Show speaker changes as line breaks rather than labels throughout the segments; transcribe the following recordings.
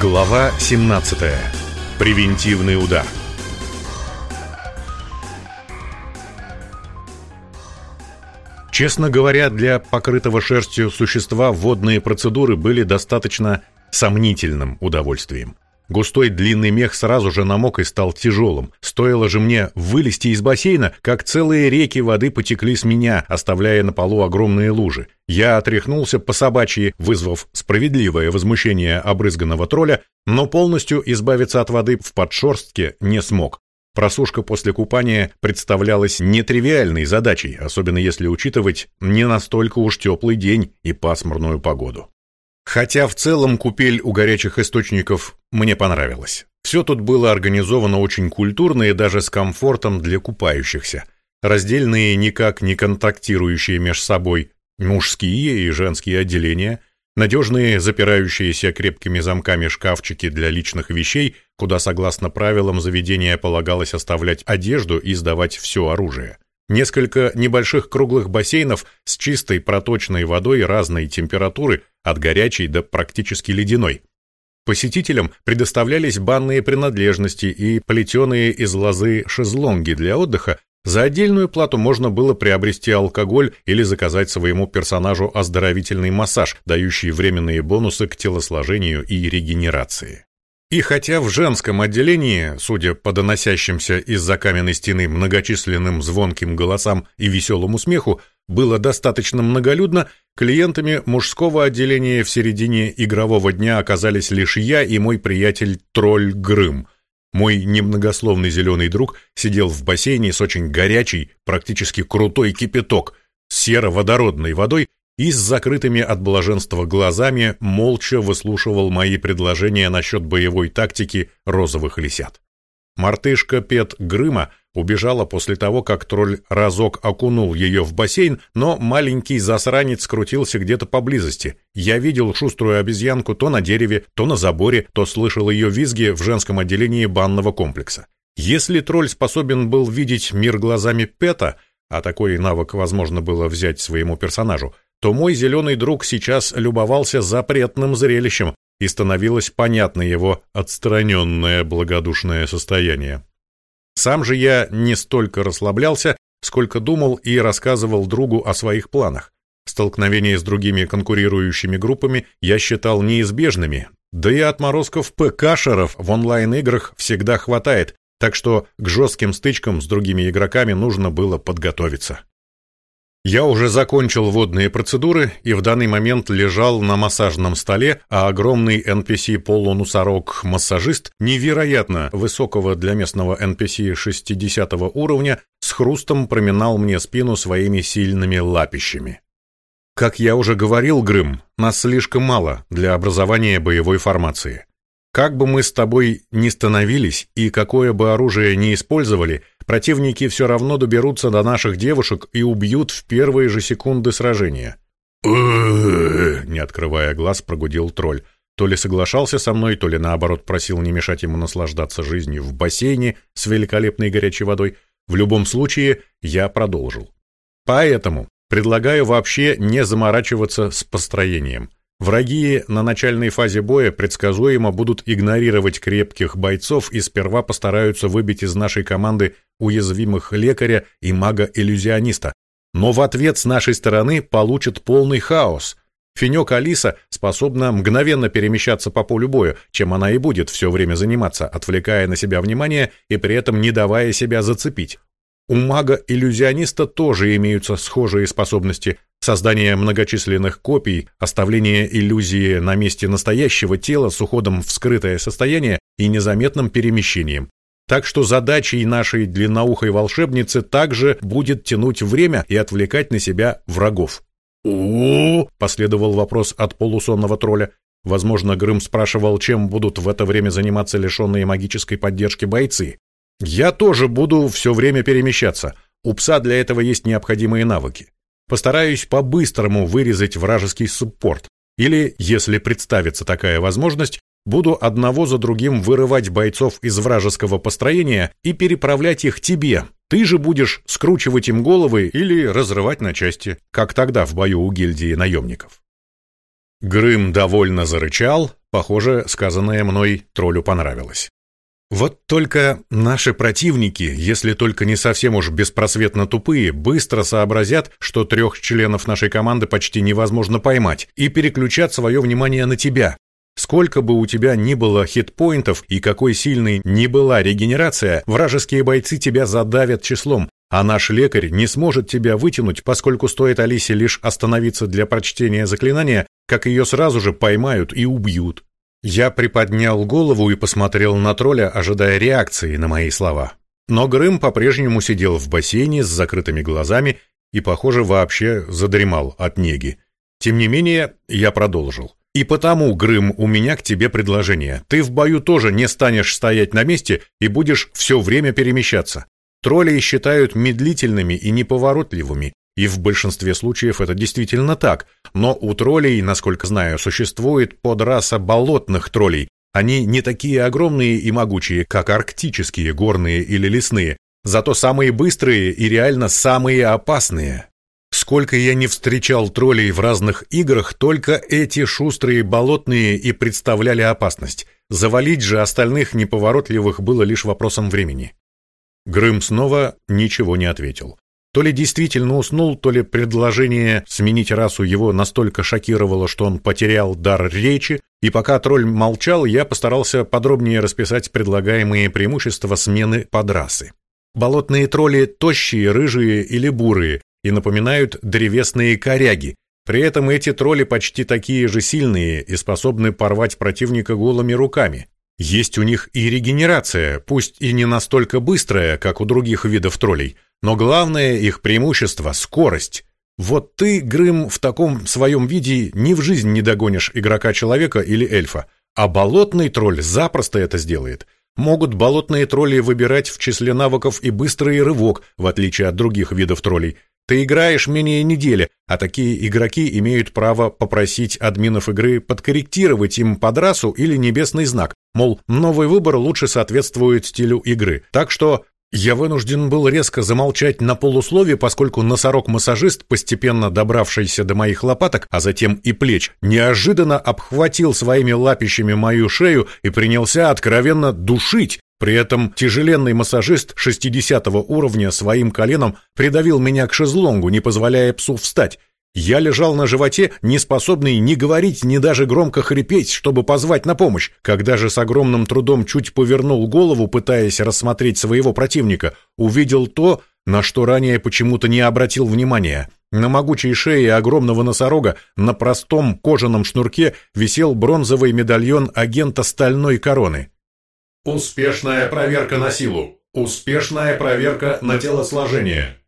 Глава 17. Превентивный удар. Честно говоря, для покрытого шерстью существа водные процедуры были достаточно сомнительным удовольствием. Густой длинный мех сразу же намок и стал тяжелым. Стоило же мне вылезти из бассейна, как целые реки воды потекли с меня, оставляя на полу огромные лужи. Я отряхнулся по собачьи, вызвав справедливое возмущение обрызганного тролля, но полностью избавиться от воды в подшерстке не смог. Просушка после купания представлялась нетривиальной задачей, особенно если учитывать не настолько уж теплый день и пасмурную погоду. Хотя в целом купель у горячих источников мне понравилась. Все тут было организовано очень культурно и даже с комфортом для купающихся. Раздельные, никак не контактирующие между собой мужские и женские отделения, надежные, запирающиеся крепкими замками шкафчики для личных вещей, куда, согласно правилам заведения, полагалось оставлять одежду и сдавать все оружие. Несколько небольших круглых бассейнов с чистой проточной водой разной температуры, от горячей до практически ледяной. Посетителям предоставлялись банные принадлежности и плетеные из лозы шезлонги для отдыха, за отдельную плату можно было приобрести алкоголь или заказать своему персонажу оздоровительный массаж, дающий временные бонусы к телосложению и регенерации. И хотя в женском отделении, судя по доносящимся из-за каменной стены многочисленным звонким голосам и веселому смеху, было достаточно многолюдно, клиентами мужского отделения в середине игрового дня оказались лишь я и мой приятель Тролль Грым. Мой немногословный зеленый друг сидел в бассейне с очень горячей, практически крутой кипяток, с серо-водородной водой и с закрытыми от блаженства глазами молча выслушивал мои предложения насчет боевой тактики розовых лисят. Мартышка Пет Грыма убежала после того, как тролль разок окунул ее в бассейн, но маленький засранец крутился где-то поблизости. Я видел шуструю обезьянку то на дереве, то на заборе, то слышал ее визги в женском отделении банного комплекса. Если тролль способен был видеть мир глазами Пета, а такой навык возможно было взять своему персонажу, то мой зеленый друг сейчас любовался запретным зрелищем, и становилось понятно его отстраненное благодушное состояние. Сам же я не столько расслаблялся, сколько думал и рассказывал другу о своих планах. Столкновения с другими конкурирующими группами я считал неизбежными, да и отморозков ПКшеров в онлайн-играх всегда хватает, так что к жестким стычкам с другими игроками нужно было подготовиться. Я уже закончил водные процедуры и в данный момент лежал на массажном столе, а огромный NPC-полунусорог-массажист невероятно высокого для местного NPC 60 уровня с хрустом проминал мне спину своими сильными лапищами. Как я уже говорил, Грым, нас слишком мало для образования боевой формации. Как бы мы с тобой ни становились и какое бы оружие ни использовали, Противники все равно доберутся до наших девушек и убьют в первые же секунды сражения. Не открывая глаз, прогудел тролль. То ли соглашался со мной, то ли наоборот просил не мешать ему наслаждаться жизнью в бассейне с великолепной горячей водой. В любом случае, я продолжил. Поэтому предлагаю вообще не заморачиваться с построением. Враги на начальной фазе боя предсказуемо будут игнорировать крепких бойцов и сперва постараются выбить из нашей команды уязвимых лекаря и мага-иллюзиониста. Но в ответ с нашей стороны получат полный хаос. Финек Алиса способна мгновенно перемещаться по полю боя, чем она и будет все время заниматься, отвлекая на себя внимание и при этом не давая себя зацепить. У мага-иллюзиониста тоже имеются схожие способности, Создание многочисленных копий, оставление иллюзии на месте настоящего тела с уходом в скрытое состояние и незаметным перемещением. Так что задачей нашей длинноухой волшебницы также будет тянуть время и отвлекать на себя врагов. «О!» — последовал вопрос от полусонного тролля. Возможно, Грым спрашивал, чем будут в это время заниматься лишенные магической поддержки бойцы. «Я тоже буду все время перемещаться. У пса для этого есть необходимые навыки. Постараюсь по-быстрому вырезать вражеский суппорт. Или, если представится такая возможность, буду одного за другим вырывать бойцов из вражеского построения и переправлять их тебе. Ты же будешь скручивать им головы или разрывать на части, как тогда в бою у гильдии наемников. Грым довольно зарычал, похоже, сказанное мной троллю понравилось. Вот только наши противники, если только не совсем уж беспросветно тупые, быстро сообразят, что трех членов нашей команды почти невозможно поймать, и переключат свое внимание на тебя. Сколько бы у тебя ни было хитпоинтов и какой сильной ни была регенерация, вражеские бойцы тебя задавят числом, а наш лекарь не сможет тебя вытянуть, поскольку стоит Алисе лишь остановиться для прочтения заклинания, как ее сразу же поймают и убьют. Я приподнял голову и посмотрел на тролля, ожидая реакции на мои слова. Но Грым по-прежнему сидел в бассейне с закрытыми глазами и, похоже, вообще задремал от неги. Тем не менее, я продолжил. «И потому, Грым, у меня к тебе предложение. Ты в бою тоже не станешь стоять на месте и будешь все время перемещаться. Троллей считают медлительными и неповоротливыми, и в большинстве случаев это действительно так, но у троллей, насколько знаю, существует подраса болотных троллей. Они не такие огромные и могучие, как арктические, горные или лесные, зато самые быстрые и реально самые опасные. Сколько я не встречал троллей в разных играх, только эти шустрые болотные и представляли опасность. Завалить же остальных неповоротливых было лишь вопросом времени. Грым снова ничего не ответил. То ли действительно уснул, то ли предложение сменить расу его настолько шокировало, что он потерял дар речи, и пока тролль молчал, я постарался подробнее расписать предлагаемые преимущества смены подрасы. Болотные тролли тощие, рыжие или бурые и напоминают древесные коряги. При этом эти тролли почти такие же сильные и способны порвать противника голыми руками. Есть у них и регенерация, пусть и не настолько быстрая, как у других видов троллей – но главное их преимущество — скорость. Вот ты, Грым, в таком своем виде ни в жизнь не догонишь игрока-человека или эльфа, а болотный тролль запросто это сделает. Могут болотные тролли выбирать в числе навыков и быстрый рывок, в отличие от других видов троллей. Ты играешь менее недели, а такие игроки имеют право попросить админов игры подкорректировать им подрасу или небесный знак, мол, новый выбор лучше соответствует стилю игры. Так что я вынужден был резко замолчать на полуслове, поскольку носорог-массажист, постепенно добравшийся до моих лопаток, а затем и плеч, неожиданно обхватил своими лапищами мою шею и принялся откровенно душить. При этом тяжеленный массажист 60 уровня своим коленом придавил меня к шезлонгу, не позволяя псу встать. Я лежал на животе, не способный ни говорить, ни даже громко хрипеть, чтобы позвать на помощь. Когда же с огромным трудом чуть повернул голову, пытаясь рассмотреть своего противника, увидел то, на что ранее почему-то не обратил внимания. На могучей шее огромного носорога на простом кожаном шнурке висел бронзовый медальон агента стальной короны.
Успешная проверка на силу. Успешная проверка на телосложение.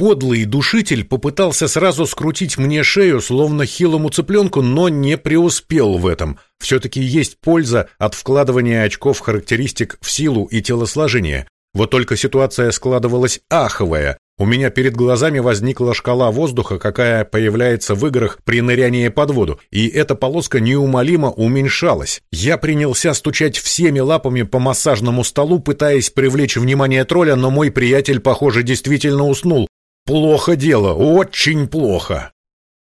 Подлый душитель попытался сразу скрутить мне шею, словно хилому цыпленку, но не преуспел в этом. Все-таки есть польза от вкладывания очков характеристик в силу и телосложение. Вот только ситуация складывалась аховая. У меня перед глазами возникла шкала воздуха, какая появляется в играх при нырянии под воду, и эта полоска неумолимо уменьшалась. Я принялся стучать всеми лапами по массажному столу, пытаясь привлечь внимание тролля, но мой приятель, похоже, действительно уснул. Плохо дело, очень плохо.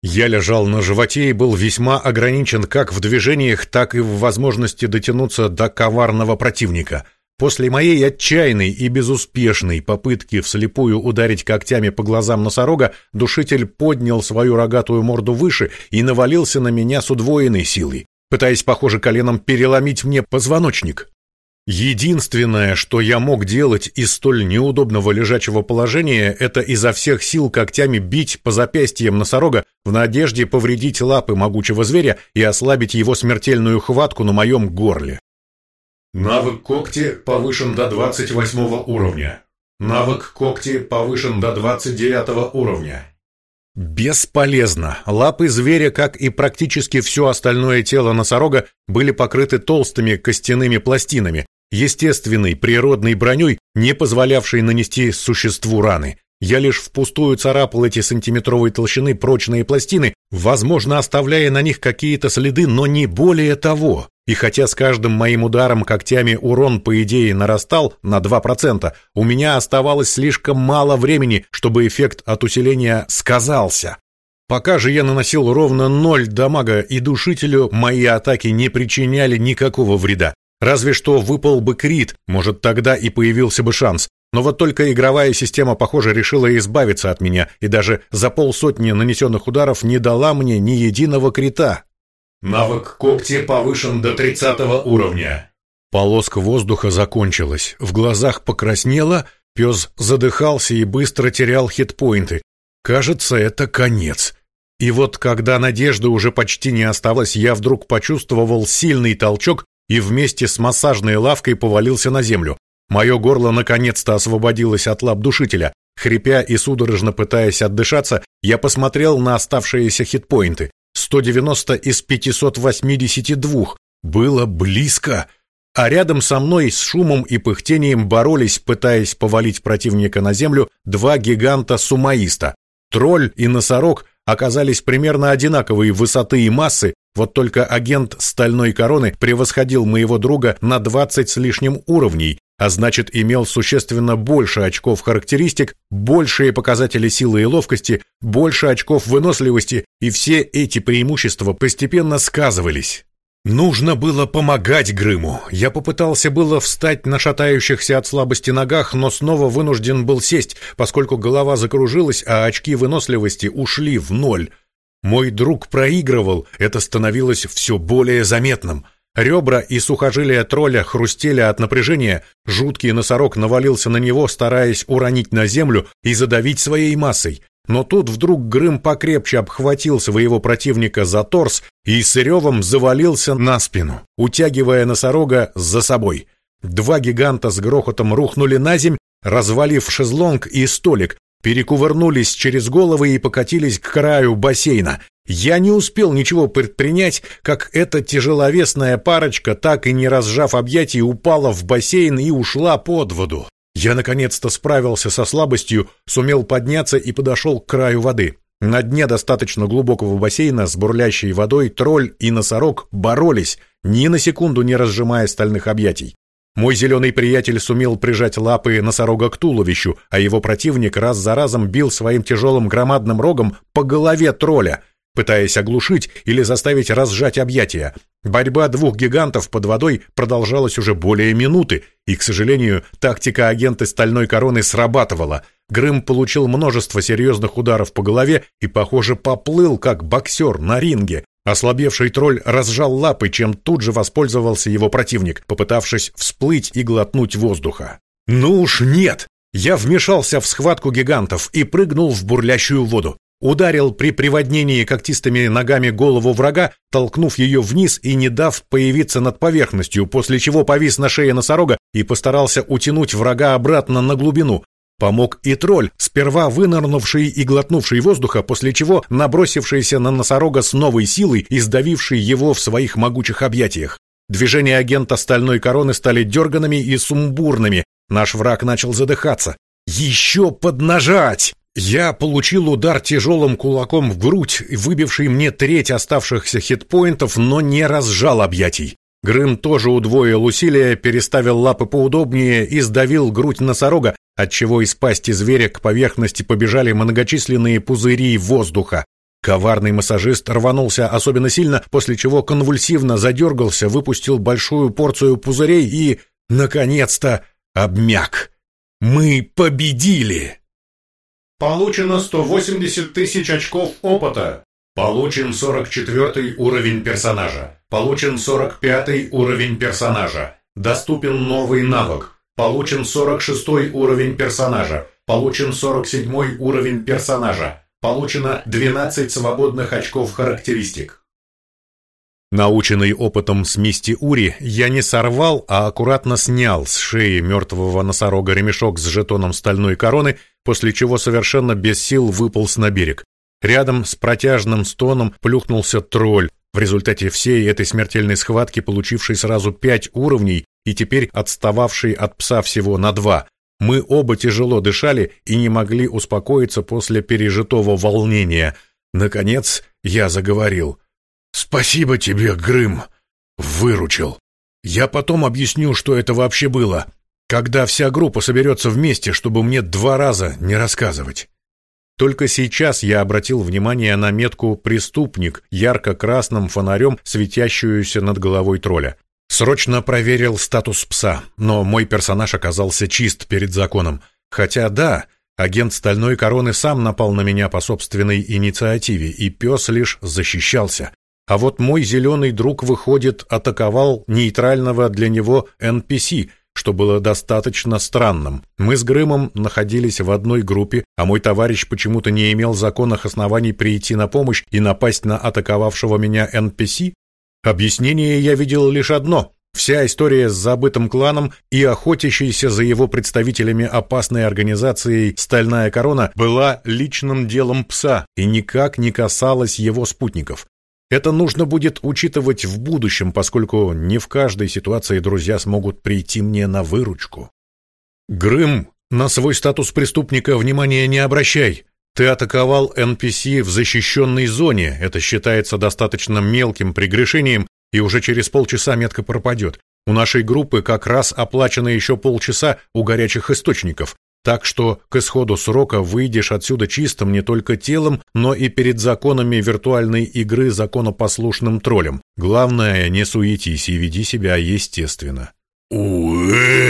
Я лежал на животе и был весьма ограничен как в движениях, так и в возможности дотянуться до коварного противника. После моей отчаянной и безуспешной попытки вслепую ударить когтями по глазам носорога, душитель поднял свою рогатую морду выше и навалился на меня с удвоенной силой, пытаясь, похоже, коленом переломить мне позвоночник. Единственное, что я мог делать из столь неудобного лежачего положения, это изо всех сил когтями бить по запястьям носорога в надежде повредить лапы могучего зверя и ослабить его смертельную хватку на моем горле.
Навык когти повышен до 28 уровня. Навык когти повышен до 29 уровня.
Бесполезно. Лапы зверя, как и практически все остальное тело носорога, были покрыты толстыми костяными пластинами, естественной природной броней, не позволявшей нанести существу раны. Я лишь впустую царапал эти сантиметровой толщины прочные пластины, возможно, оставляя на них какие-то следы, но не более того. И хотя с каждым моим ударом когтями урон, по идее, нарастал на 2%, у меня оставалось слишком мало времени, чтобы эффект от усиления сказался. Пока же я наносил ровно ноль дамага, и душителю мои атаки не причиняли никакого вреда. Разве что выпал бы крит, может, тогда и появился бы шанс. Но вот только игровая система, похоже, решила избавиться от меня, и даже за полсотни нанесенных ударов не дала мне ни единого крита.
Навык когти повышен до 30 уровня.
Полоска воздуха закончилась, в глазах покраснело, пес задыхался и быстро терял хитпоинты. Кажется, это конец. И вот когда надежды уже почти не осталось, я вдруг почувствовал сильный толчок и вместе с массажной лавкой повалился на землю. Мое горло наконец-то освободилось от лап душителя. Хрипя и судорожно пытаясь отдышаться, я посмотрел на оставшиеся хитпоинты. 190 из 582. Было близко. А рядом со мной с шумом и пыхтением боролись, пытаясь повалить противника на землю, два гиганта-сумаиста. Тролль и носорог оказались примерно одинаковой высоты и массы, вот только агент Стальной Короны превосходил моего друга на 20 с лишним уровней, а значит имел существенно больше очков характеристик, большие показатели силы и ловкости, больше очков выносливости, и все эти преимущества постепенно сказывались. Нужно было помогать Грыму. Я попытался было встать на шатающихся от слабости ногах, но снова вынужден был сесть, поскольку голова закружилась, а очки выносливости ушли в ноль. Мой друг проигрывал, это становилось все более заметным. Ребра и сухожилия тролля хрустели от напряжения, жуткий носорог навалился на него, стараясь уронить на землю и задавить своей массой. Но тут вдруг Грым покрепче обхватил своего противника за торс и с ревом завалился на спину, утягивая носорога за собой. Два гиганта с грохотом рухнули на земь, развалив шезлонг и столик, перекувырнулись через головы и покатились к краю бассейна. Я не успел ничего предпринять, как эта тяжеловесная парочка, так и не разжав объятий, упала в бассейн и ушла под воду. Я наконец-то справился со слабостью, сумел подняться и подошел к краю воды. На дне достаточно глубокого бассейна с бурлящей водой тролль и носорог боролись, ни на секунду не разжимая стальных объятий. Мой зеленый приятель сумел прижать лапы носорога к туловищу, а его противник раз за разом бил своим тяжелым громадным рогом по голове тролля — пытаясь оглушить или заставить разжать объятия. Борьба двух гигантов под водой продолжалась уже более минуты, и, к сожалению, тактика агента Стальной Короны срабатывала. Грым получил множество серьезных ударов по голове и, похоже, поплыл, как боксер на ринге. Ослабевший тролль разжал лапы, чем тут же воспользовался его противник, попытавшись всплыть и глотнуть воздуха. «Ну уж нет!» Я вмешался в схватку гигантов и прыгнул в бурлящую воду ударил при приводнении когтистыми ногами голову врага, толкнув ее вниз и не дав появиться над поверхностью, после чего повис на шее носорога и постарался утянуть врага обратно на глубину. Помог и тролль, сперва вынырнувший и глотнувший воздуха, после чего набросившийся на носорога с новой силой и сдавивший его в своих могучих объятиях. Движения агента стальной короны стали дерганными и сумбурными. Наш враг начал задыхаться. «Еще поднажать!» Я получил удар тяжелым кулаком в грудь, выбивший мне треть оставшихся хитпоинтов, но не разжал объятий. Грым тоже удвоил усилия, переставил лапы поудобнее и сдавил грудь носорога, отчего из пасти зверя к поверхности побежали многочисленные пузыри воздуха. Коварный массажист рванулся особенно сильно, после чего конвульсивно задергался, выпустил большую порцию пузырей и, наконец-то, обмяк. «Мы победили!»
Получено 180 тысяч очков опыта. Получен 44 уровень персонажа. Получен 45 уровень персонажа. Доступен новый навык. Получен 46 уровень персонажа. Получен 47 уровень персонажа. Получено 12 свободных очков характеристик.
Наученный опытом с Мисти Ури, я не сорвал, а аккуратно снял с шеи мертвого носорога ремешок с жетоном стальной короны, после чего совершенно без сил выполз на берег. Рядом с протяжным стоном плюхнулся тролль, в результате всей этой смертельной схватки получивший сразу пять уровней и теперь отстававший от пса всего на два. Мы оба тяжело дышали и не могли успокоиться после пережитого волнения. Наконец я заговорил — «Спасибо тебе, Грым! Выручил! Я потом объясню, что это вообще было, когда вся группа соберется вместе, чтобы мне два раза не рассказывать». Только сейчас я обратил внимание на метку «Преступник» ярко-красным фонарем, светящуюся над головой тролля. Срочно проверил статус пса, но мой персонаж оказался чист перед законом. Хотя да, агент Стальной Короны сам напал на меня по собственной инициативе, и пес лишь защищался. А вот мой зеленый друг, выходит, атаковал нейтрального для него NPC, что было достаточно странным. Мы с Грымом находились в одной группе, а мой товарищ почему-то не имел законных оснований прийти на помощь и напасть на атаковавшего меня NPC? Объяснение я видел лишь одно. Вся история с забытым кланом и охотящейся за его представителями опасной организацией «Стальная корона» была личным делом пса и никак не касалась его спутников. Это нужно будет учитывать в будущем, поскольку не в каждой ситуации друзья смогут прийти мне на выручку. Грым, на свой статус преступника внимания не обращай. Ты атаковал NPC в защищенной зоне. Это считается достаточно мелким прегрешением, и уже через полчаса метка пропадет. У нашей группы как раз оплачено еще полчаса у горячих источников. Так что к исходу срока выйдешь отсюда чистым не только телом, но и перед законами виртуальной игры законопослушным троллем. Главное, не суетись и веди себя естественно. «Уэ!»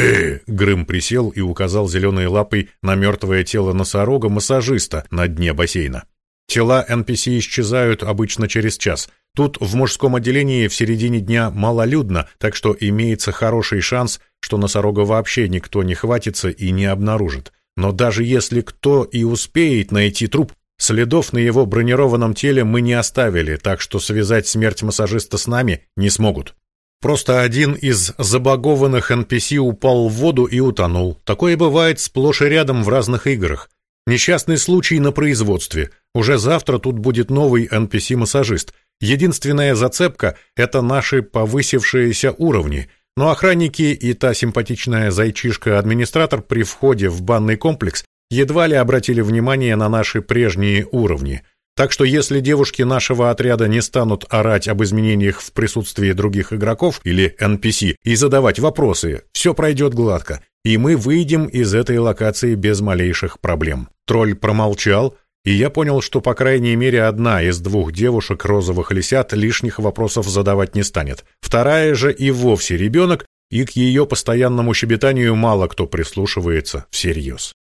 Грым присел и указал зеленой лапой на мертвое тело носорога-массажиста на дне бассейна. Тела NPC исчезают обычно через час. Тут в мужском отделении в середине дня малолюдно, так что имеется хороший шанс, что носорога вообще никто не хватится и не обнаружит. Но даже если кто и успеет найти труп, следов на его бронированном теле мы не оставили, так что связать смерть массажиста с нами не смогут. Просто один из забагованных NPC упал в воду и утонул. Такое бывает сплошь и рядом в разных играх. Несчастный случай на производстве. Уже завтра тут будет новый NPC-массажист. Единственная зацепка — это наши повысившиеся уровни. Но охранники и та симпатичная зайчишка-администратор при входе в банный комплекс едва ли обратили внимание на наши прежние уровни. Так что если девушки нашего отряда не станут орать об изменениях в присутствии других игроков или NPC и задавать вопросы, все пройдет гладко, и мы выйдем из этой локации без малейших проблем. Тролль промолчал, и я понял, что по крайней мере одна из двух девушек розовых лисят лишних вопросов задавать не станет. Вторая же и вовсе ребенок, и к ее постоянному щебетанию мало кто прислушивается всерьез.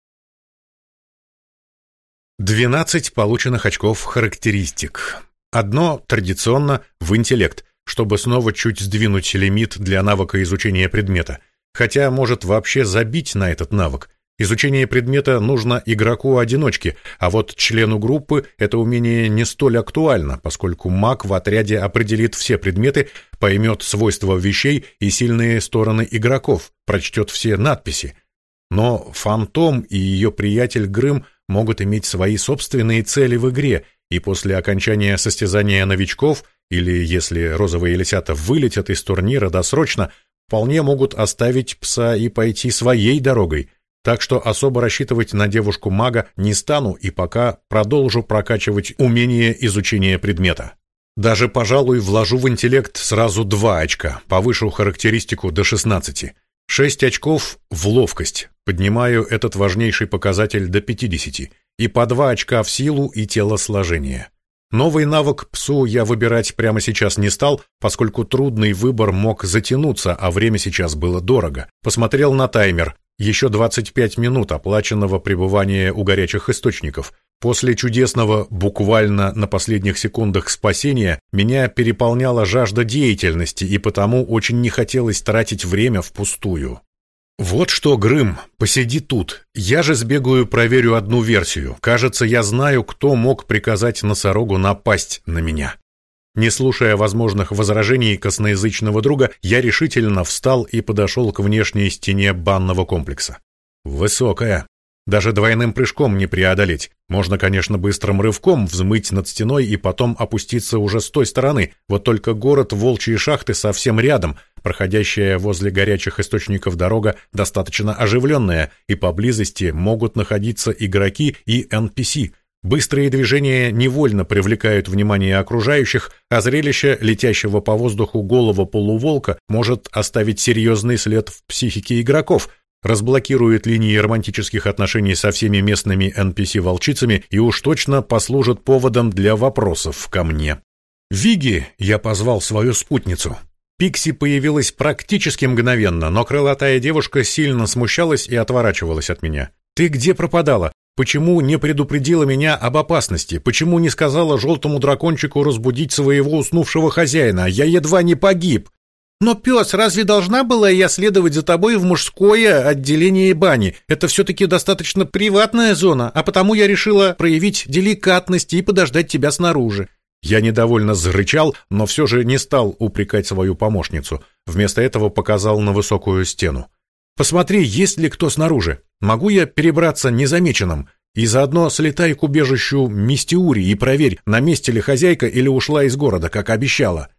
12 полученных очков характеристик. Одно традиционно в интеллект, чтобы снова чуть сдвинуть лимит для навыка изучения предмета. Хотя может вообще забить на этот навык. Изучение предмета нужно игроку-одиночке, а вот члену группы это умение не столь актуально, поскольку маг в отряде определит все предметы, поймет свойства вещей и сильные стороны игроков, прочтет все надписи. Но Фантом и ее приятель Грым могут иметь свои собственные цели в игре, и после окончания состязания новичков, или если розовые лисята вылетят из турнира досрочно, вполне могут оставить пса и пойти своей дорогой – так что особо рассчитывать на девушку-мага не стану и пока продолжу прокачивать умение изучения предмета. Даже, пожалуй, вложу в интеллект сразу два очка, повышу характеристику до 16. 6 очков в ловкость, поднимаю этот важнейший показатель до 50, и по 2 очка в силу и телосложение. Новый навык псу я выбирать прямо сейчас не стал, поскольку трудный выбор мог затянуться, а время сейчас было дорого. Посмотрел на таймер. Еще 25 минут оплаченного пребывания у горячих источников. После чудесного, буквально на последних секундах спасения, меня переполняла жажда деятельности, и потому очень не хотелось тратить время впустую. «Вот что, Грым, посиди тут. Я же сбегаю проверю одну версию. Кажется, я знаю, кто мог приказать носорогу напасть на меня». Не слушая возможных возражений косноязычного друга, я решительно встал и подошел к внешней стене банного комплекса. Высокая. Даже двойным прыжком не преодолеть. Можно, конечно, быстрым рывком взмыть над стеной и потом опуститься уже с той стороны. Вот только город Волчьи шахты совсем рядом. Проходящая возле горячих источников дорога достаточно оживленная, и поблизости могут находиться игроки и NPC — Быстрые движения невольно привлекают внимание окружающих, а зрелище летящего по воздуху голого полуволка может оставить серьезный след в психике игроков, разблокирует линии романтических отношений со всеми местными NPC-волчицами и уж точно послужит поводом для вопросов ко мне. «Виги!» — я позвал свою спутницу. Пикси появилась практически мгновенно, но крылатая девушка сильно смущалась и отворачивалась от меня. «Ты где пропадала? Почему не предупредила меня об опасности? Почему не сказала желтому дракончику разбудить своего уснувшего хозяина? Я едва не погиб!» «Но, пес, разве должна была я следовать за тобой в мужское отделение бани? Это все-таки достаточно приватная зона, а потому я решила проявить деликатность и подождать тебя снаружи». Я недовольно зарычал, но все же не стал упрекать свою помощницу. Вместо этого показал на высокую стену. «Посмотри, есть ли кто снаружи. Могу я перебраться незамеченным? И заодно слетай к убежищу Мистиури и проверь, на месте ли хозяйка или ушла из города, как обещала».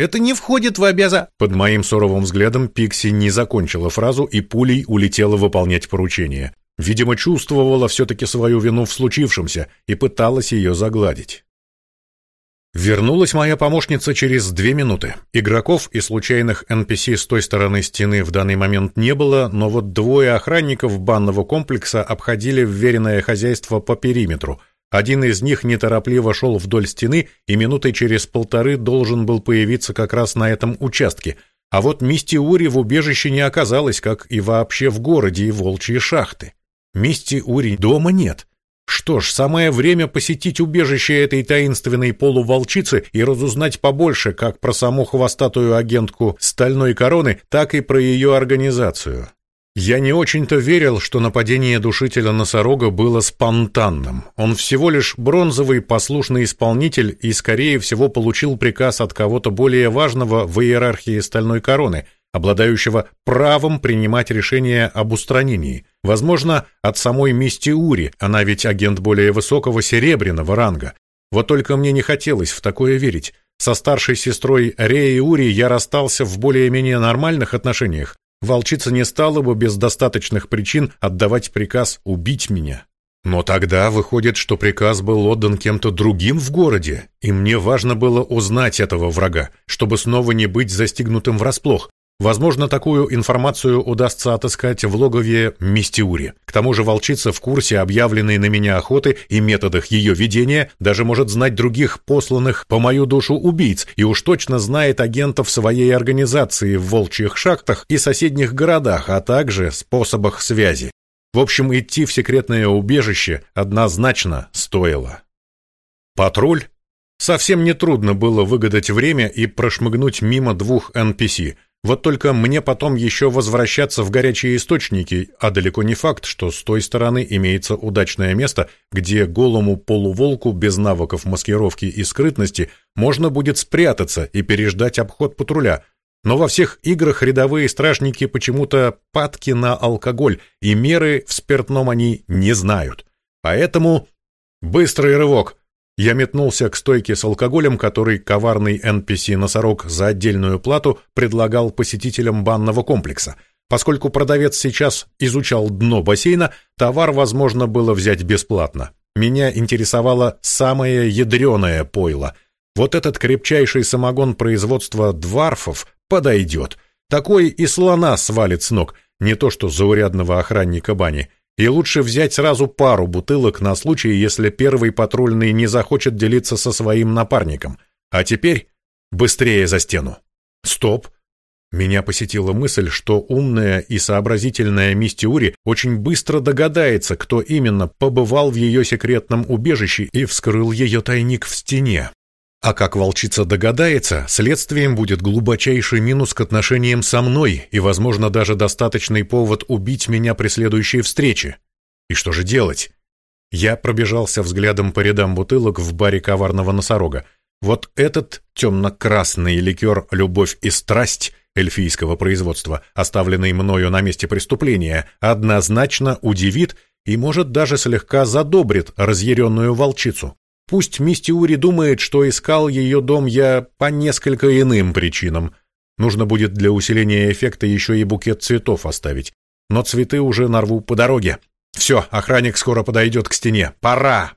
Это не входит в обяза...» Под моим суровым взглядом Пикси не закончила фразу и пулей улетела выполнять поручение. Видимо, чувствовала все-таки свою вину в случившемся и пыталась ее загладить. Вернулась моя помощница через две минуты. Игроков и случайных NPC с той стороны стены в данный момент не было, но вот двое охранников банного комплекса обходили вверенное хозяйство по периметру, один из них неторопливо шел вдоль стены и минутой через полторы должен был появиться как раз на этом участке. А вот Мисти Ури в убежище не оказалось, как и вообще в городе и волчьи шахты. Мисти Ури дома нет. Что ж, самое время посетить убежище этой таинственной полуволчицы и разузнать побольше как про саму хвостатую агентку Стальной Короны, так и про ее организацию. Я не очень-то верил, что нападение душителя носорога было спонтанным. Он всего лишь бронзовый послушный исполнитель и, скорее всего, получил приказ от кого-то более важного в иерархии стальной короны, обладающего правом принимать решения об устранении. Возможно, от самой Мисти Ури, она ведь агент более высокого серебряного ранга. Вот только мне не хотелось в такое верить. Со старшей сестрой Реей Ури я расстался в более-менее нормальных отношениях, волчица не стала бы без достаточных причин отдавать приказ убить меня. Но тогда выходит, что приказ был отдан кем-то другим в городе, и мне важно было узнать этого врага, чтобы снова не быть застигнутым врасплох, Возможно, такую информацию удастся отыскать в логове Мистиури. К тому же волчица в курсе объявленной на меня охоты и методах ее ведения, даже может знать других посланных по мою душу убийц, и уж точно знает агентов своей организации в волчьих шахтах и соседних городах, а также способах связи. В общем, идти в секретное убежище однозначно стоило. Патруль? Совсем нетрудно было выгадать время и прошмыгнуть мимо двух NPC – вот только мне потом еще возвращаться в горячие источники, а далеко не факт, что с той стороны имеется удачное место, где голому полуволку без навыков маскировки и скрытности можно будет спрятаться и переждать обход патруля. Но во всех играх рядовые стражники почему-то падки на алкоголь, и меры в спиртном они не знают. Поэтому быстрый рывок, я метнулся к стойке с алкоголем, который коварный NPC-носорог за отдельную плату предлагал посетителям банного комплекса. Поскольку продавец сейчас изучал дно бассейна, товар возможно было взять бесплатно. Меня интересовало самое ядреное пойло. Вот этот крепчайший самогон производства дварфов подойдет. Такой и слона свалит с ног, не то что заурядного охранника бани. И лучше взять сразу пару бутылок на случай, если первый патрульный не захочет делиться со своим напарником. А теперь быстрее за стену. Стоп. Меня посетила мысль, что умная и сообразительная Мистиури очень быстро догадается, кто именно побывал в ее секретном убежище и вскрыл ее тайник в стене. А как волчица догадается, следствием будет глубочайший минус к отношениям со мной и, возможно, даже достаточный повод убить меня при следующей встрече. И что же делать? Я пробежался взглядом по рядам бутылок в баре коварного носорога. Вот этот темно-красный ликер «Любовь и страсть» эльфийского производства, оставленный мною на месте преступления, однозначно удивит и, может, даже слегка задобрит разъяренную волчицу. Пусть Мистиури думает, что искал ее дом я по несколько иным причинам. Нужно будет для усиления эффекта еще и букет цветов оставить. Но цветы уже нарву по дороге. Все, охранник скоро подойдет к стене. Пора!